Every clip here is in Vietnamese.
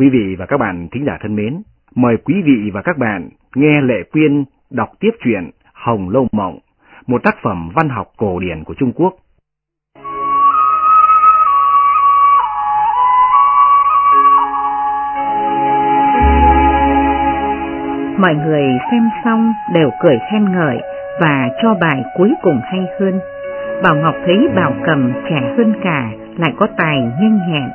Quý vị và các bạn thính giả thân mến, mời quý vị và các bạn nghe Lệ Quyên đọc tiếp truyện Hồng Lâu Mộng, một tác phẩm văn học cổ điển của Trung Quốc. Mọi người xem xong đều cười khen ngợi và cho bài cuối cùng hay hơn. Bảo Ngọc thấy Bảo Cầm trẻ hơn cả, lại có tài nhanh nhẹn.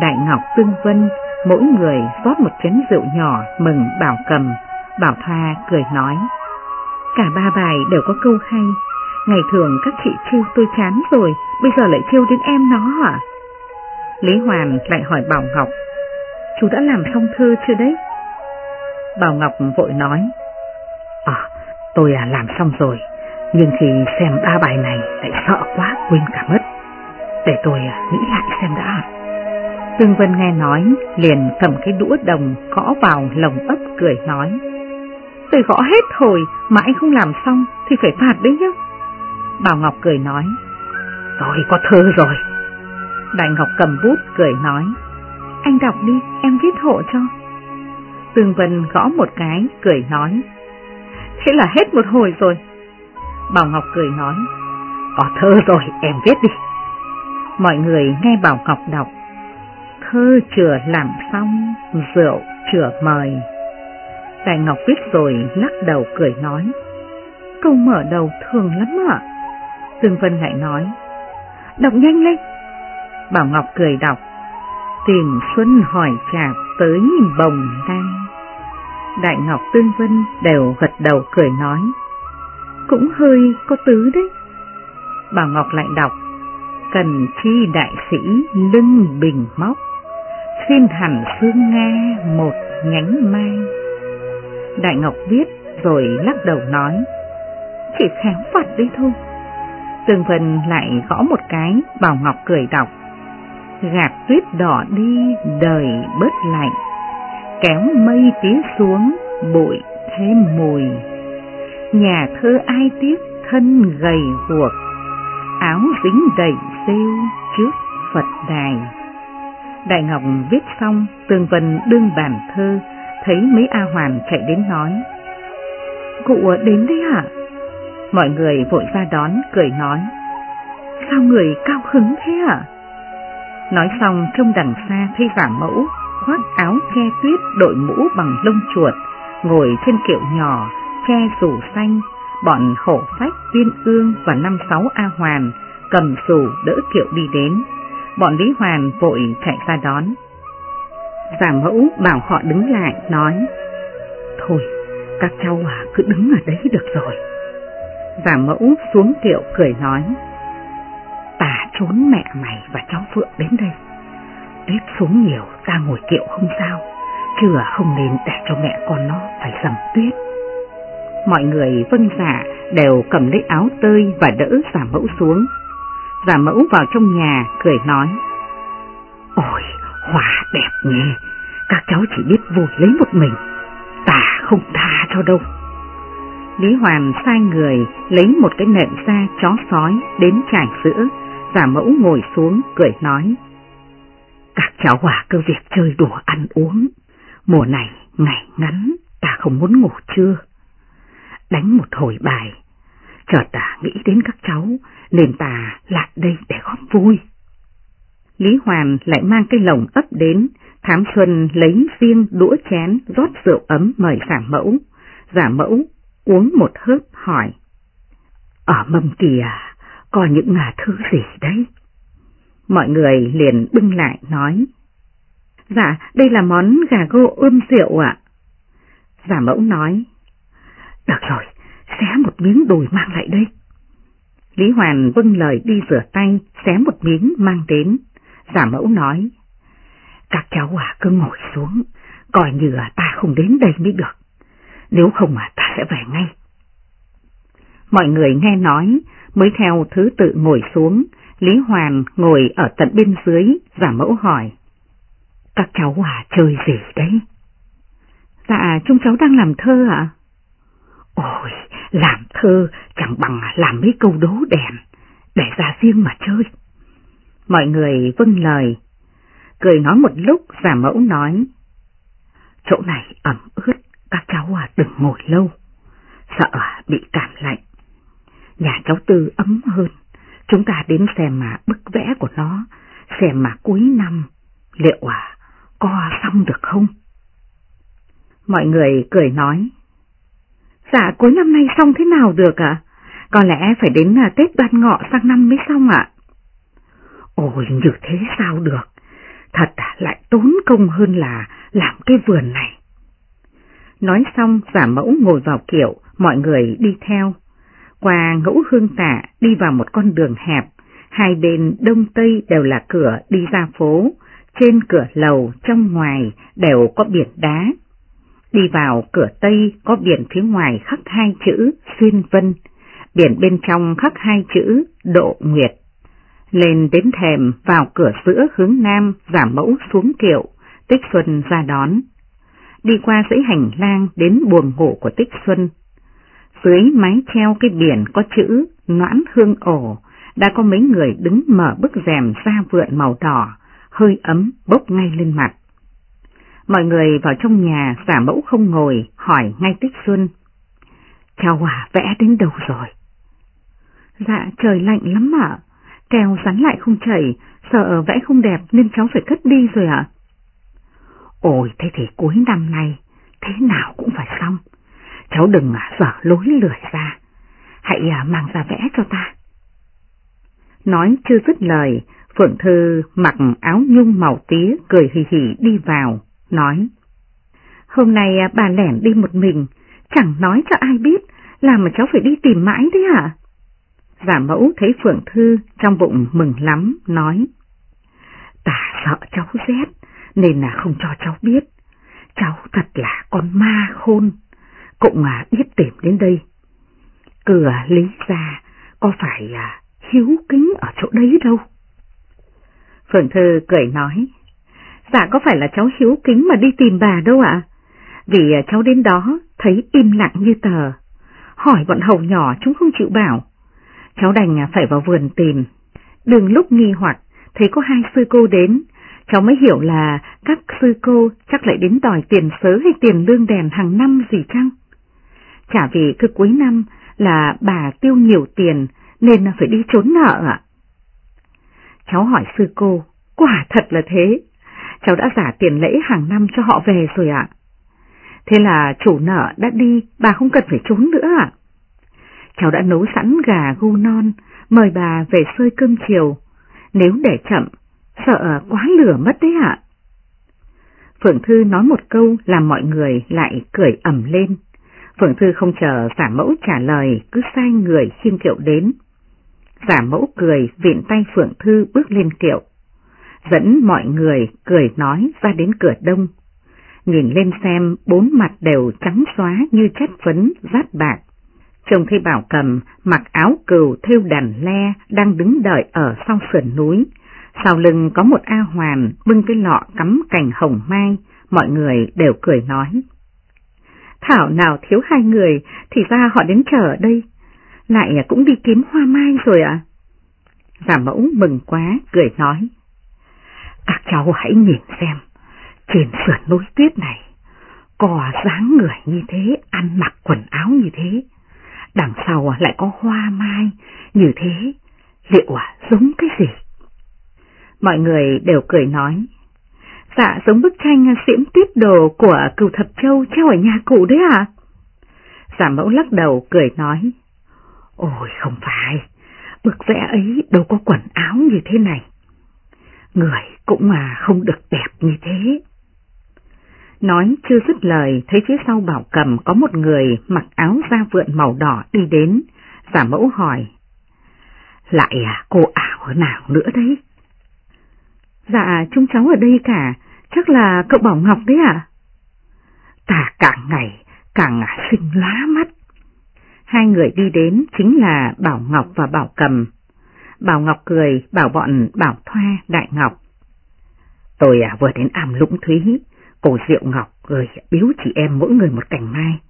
Đại Ngọc Tương Vân, mỗi người rót một chén rượu nhỏ mừng Bảo Cầm. Bảo Thoa cười nói, cả ba bài đều có câu hay. Ngày thường các chị trêu tôi chán rồi, bây giờ lại trêu đến em nó hả? Lý Hoàn lại hỏi Bảo Ngọc, chú đã làm xong thơ chưa đấy? Bảo Ngọc vội nói, À, tôi à làm xong rồi, nhưng khi xem ba bài này lại sợ quá quên cả mất. Để tôi à, nghĩ lại xem đã. Tương Vân nghe nói, liền cầm cái đũa đồng gõ vào lồng ấp cười nói. Tôi gõ hết hồi mà anh không làm xong thì phải phạt đấy nhá. Bảo Ngọc cười nói, Rồi có thơ rồi. Đại Ngọc cầm bút cười nói, anh đọc đi, em viết hộ cho. Tương Vân gõ một cái, cười nói. Thế là hết một hồi rồi. Bảo Ngọc cười nói. Có thơ rồi, em viết đi. Mọi người nghe Bảo Ngọc đọc. Thơ chừa làm xong, rượu chừa mời. Đại Ngọc viết rồi lắc đầu cười nói. Câu mở đầu thường lắm ạ. Tương Vân lại nói. Đọc nhanh lên. Bảo Ngọc cười đọc. Tìm xuân hỏi chạp tới bồng đăng. Đại Ngọc Tương Vân đều gật đầu cười nói. Cũng hơi có tứ đấy. Bảo Ngọc lại đọc. Cần chi đại sĩ lưng bình móc, xin hẳn xương nghe một nhánh mai. Đại Ngọc viết rồi lắc đầu nói. Chỉ khéo vật đấy thôi. Tường Vân lại gõ một cái, Bảo Ngọc cười đọc. Gạt tuyết đỏ đi đời bớt lạnh kéo mây tía xuống, bụi thêm mùi. Nhà thơ ai tiếc thân gầy guộc, áo dính đầy rêu trước Phật đài. Đại Ngọc viết xong, Tường Vân đương bàn thơ, thấy mấy A Hoàn chạy đến nói. Cụ đến đấy hả? Mọi người vội ra đón, cười nói. Sao người cao hứng thế hả? Nói xong trông đằng xa thấy giả mẫu khoác áo che tuyết đội mũ bằng lông chuột, ngồi trên kiệu nhỏ, che rủ xanh, bọn hổ phách viên ương và năm sáu A Hoàn cầm rủ đỡ kiệu đi đến. Bọn Lý Hoàn vội chạy ra đón. Giả mẫu bảo họ đứng lại, nói, Thôi, các cháu à, cứ đứng ở đấy được rồi. Giả mẫu xuống kiệu cười nói, Ta trốn mẹ mày và cháu Phượng đến đây Tuyết xuống nhiều ta ngồi kiệu không sao Chứ không nên để cho mẹ con nó phải dầm tuyết Mọi người vâng giả dạ đều cầm lấy áo tơi và đỡ giả mẫu xuống Giả mẫu vào trong nhà cười nói. Ôi hòa đẹp nhỉ. Các cháu chỉ biết vui lấy một mình. Ta không tha cho đâu. Lý Hoàn sai người lấy một cái nệm da chó sói đến trải sữa Giả mẫu ngồi xuống cười nói. Các cháu à cứ việc chơi đùa ăn uống, mùa này ngày ngắn ta không muốn ngủ trưa. Đánh một hồi bài, chợt ta nghĩ đến các cháu nên ta lại đây để góp vui. Lý Hoàn lại mang cái lồng ấp đến, Thám Xuân lấy riêng đũa chén rót rượu ấm mời giả mẫu. Giả mẫu uống một hớp hỏi. Ở mâm kìa, có những ngà thứ gì đấy? Mọi người liền bưng lại nói. Dạ, đây là món gà gô ươm rượu ạ. Giả mẫu nói. Được rồi, xé một miếng đùi mang lại đây. Lý Hoàn vâng lời đi rửa tay, xé một miếng mang đến. Giả mẫu nói. Các cháu à cứ ngồi xuống, coi như ta không đến đây mới được. Nếu không à ta sẽ về ngay. Mọi người nghe nói, mới theo thứ tự ngồi xuống, Lý Hoàn ngồi ở tận bên dưới, giả mẫu hỏi. Các cháu à chơi gì đấy? Dạ, chúng cháu đang làm thơ ạ. Ôi, làm thơ chẳng bằng làm mấy câu đố đèn, để ra riêng mà chơi. Mọi người vâng lời, cười nói một lúc giả mẫu nói, chỗ này ẩm ướt, các cháu à đừng ngồi lâu, sợ à bị cảm lạnh. Nhà cháu Tư ấm hơn, chúng ta đến xem mà bức vẽ của nó, xem mà cuối năm liệu à co xong được không? Mọi người cười nói, dạ cuối năm nay xong thế nào được ạ? À? Có lẽ phải đến à, Tết đoan ngọ sang năm mới xong ạ. Ôi như thế sao được, thật à, lại tốn công hơn là làm cái vườn này. Nói xong giả mẫu ngồi vào kiểu, mọi người đi theo. Qua ngẫu hương tạ đi vào một con đường hẹp, hai bên đông tây đều là cửa đi ra phố, trên cửa lầu trong ngoài đều có biển đá. Đi vào cửa tây có biển phía ngoài khắc hai chữ xuyên vân, biển bên trong khắc hai chữ độ nguyệt. Lên đến thềm vào cửa giữa hướng nam giảm mẫu xuống kiệu, Tích Xuân ra đón. Đi qua dãy hành lang đến buồng ngủ của Tích Xuân. Dưới mái treo cái biển có chữ noãn hương ổ, đã có mấy người đứng mở bức rèm ra vượn màu đỏ, hơi ấm bốc ngay lên mặt. Mọi người vào trong nhà giả mẫu không ngồi, hỏi ngay Tích Xuân. Cháu à, vẽ đến đâu rồi? Dạ, trời lạnh lắm ạ. Kèo rắn lại không chảy, sợ vẽ không đẹp nên cháu phải cất đi rồi ạ. Ôi, thế thì cuối năm nay, thế nào cũng phải xong. Cháu đừng dở lối lười ra. Hãy à, mang ra vẽ cho ta. Nói chưa dứt lời, Phượng Thư mặc áo nhung màu tía cười hì hì đi vào, nói. Hôm nay à, bà lẻn đi một mình, chẳng nói cho ai biết, làm mà cháu phải đi tìm mãi đấy hả? Giả mẫu thấy Phượng Thư trong bụng mừng lắm, nói. Ta sợ cháu rét, nên là không cho cháu biết. Cháu thật là con ma khôn, cũng à biết tìm đến đây. Cửa lý ra, có phải à, hiếu kính ở chỗ đấy đâu? Phượng Thư cười nói, dạ có phải là cháu hiếu kính mà đi tìm bà đâu ạ? Vì à, cháu đến đó thấy im lặng như tờ, hỏi bọn hầu nhỏ chúng không chịu bảo. Cháu đành à, phải vào vườn tìm, đường lúc nghi hoặc thấy có hai sư cô đến, cháu mới hiểu là các sư cô chắc lại đến đòi tiền sớ hay tiền lương đèn hàng năm gì chăng? Chả vì cứ cuối năm là bà tiêu nhiều tiền nên phải đi trốn nợ ạ. Cháu hỏi sư cô, quả thật là thế, cháu đã giả tiền lễ hàng năm cho họ về rồi ạ. Thế là chủ nợ đã đi, bà không cần phải trốn nữa ạ. Cháu đã nấu sẵn gà gu non, mời bà về xơi cơm chiều. Nếu để chậm, sợ quá lửa mất đấy ạ. Phượng Thư nói một câu làm mọi người lại cười ẩm lên. Phượng Thư không chờ giả mẫu trả lời, cứ sai người khiêm kiệu đến. Giả mẫu cười viện tay Phượng Thư bước lên kiệu, dẫn mọi người cười nói ra đến cửa đông. Nhìn lên xem bốn mặt đều trắng xóa như chất phấn rát bạc. Trông thấy Bảo Cầm mặc áo cừu thêu đàn le đang đứng đợi ở sau sườn núi. Sau lưng có một A Hoàn bưng cái lọ cắm cành hồng mai, mọi người đều cười nói. Thảo nào thiếu hai người thì ra họ đến chờ ở đây, lại cũng đi kiếm hoa mai rồi ạ. À? Giả mẫu mừng quá, cười nói. Các cháu hãy nhìn xem, trên sườn núi tuyết này, có dáng người như thế, ăn mặc quần áo như thế, đằng sau lại có hoa mai như thế, liệu à giống cái gì? Mọi người đều cười nói, dạ giống bức tranh xiễm tuyết đồ của cửu thập châu treo ở nhà cụ đấy à? Giả mẫu lắc đầu cười nói, ôi không phải, bức vẽ ấy đâu có quần áo như thế này. Người cũng mà không được đẹp như thế. Nói chưa dứt lời, thấy phía sau bảo cầm có một người mặc áo da vượn màu đỏ đi đến, giả mẫu hỏi. Lại à, cô ảo ở nào nữa đấy? Dạ, chúng cháu ở đây cả, chắc là cậu Bảo Ngọc đấy à? Ta càng ngày càng xinh lá mắt. Hai người đi đến chính là Bảo Ngọc và Bảo Cầm. Bảo Ngọc cười bảo bọn Bảo Thoa, Đại Ngọc. Tôi à, vừa đến am lũng thúy, cổ Diệu Ngọc gửi biếu chị em mỗi người một cành mai.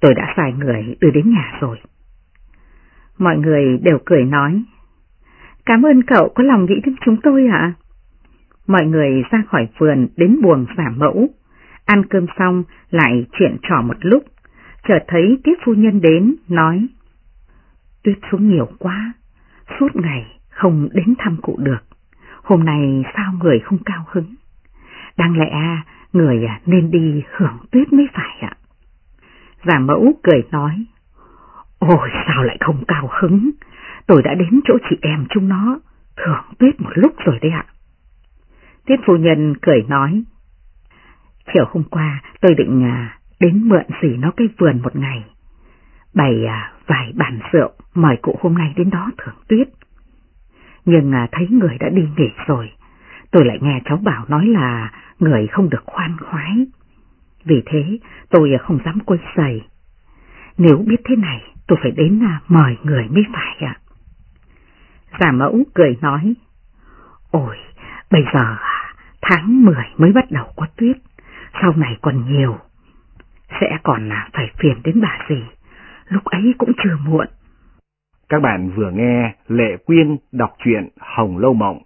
tôi đã xài người đưa đến nhà rồi. Mọi người đều cười nói, cảm ơn cậu có lòng nghĩ đến chúng tôi ạ. Mọi người ra khỏi vườn đến buồng giả mẫu, ăn cơm xong lại chuyện trò một lúc, chợt thấy tiết phu nhân đến, nói, tuyết xuống nhiều quá, suốt ngày không đến thăm cụ được, hôm nay sao người không cao hứng? Đáng lẽ người nên đi hưởng tuyết mới phải ạ. Giả mẫu cười nói, ôi sao lại không cao hứng, tôi đã đến chỗ chị em chúng nó, thưởng tuyết một lúc rồi đấy ạ. Tiết phu nhân cười nói, chiều hôm qua tôi định à, đến mượn xỉ nó cái vườn một ngày, bày à, vài bàn rượu mời cụ hôm nay đến đó thưởng tuyết. Nhưng à, thấy người đã đi nghỉ rồi, tôi lại nghe cháu bảo nói là người không được khoan khoái. Vì thế tôi không dám quấy giày. Nếu biết thế này tôi phải đến à, mời người mới phải ạ. Giả mẫu cười nói, ôi bây giờ tháng 10 mới bắt đầu có tuyết, sau này còn nhiều. Sẽ còn phải phiền đến bà gì, lúc ấy cũng chưa muộn. Các bạn vừa nghe Lệ Quyên đọc truyện Hồng Lâu Mộng,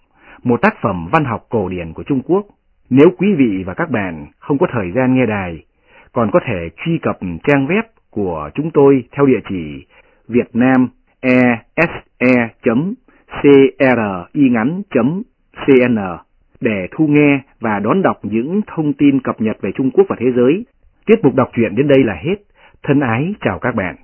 một tác phẩm văn học cổ điển của Trung Quốc. Nếu quý vị và các bạn không có thời gian nghe đài, còn có thể truy cập trang web của chúng tôi theo địa chỉ vietnamese.cringắn.cn e để thu nghe và đón đọc những thông tin cập nhật về Trung Quốc và thế giới. Tiết mục đọc truyện đến đây là hết. Thân ái chào các bạn.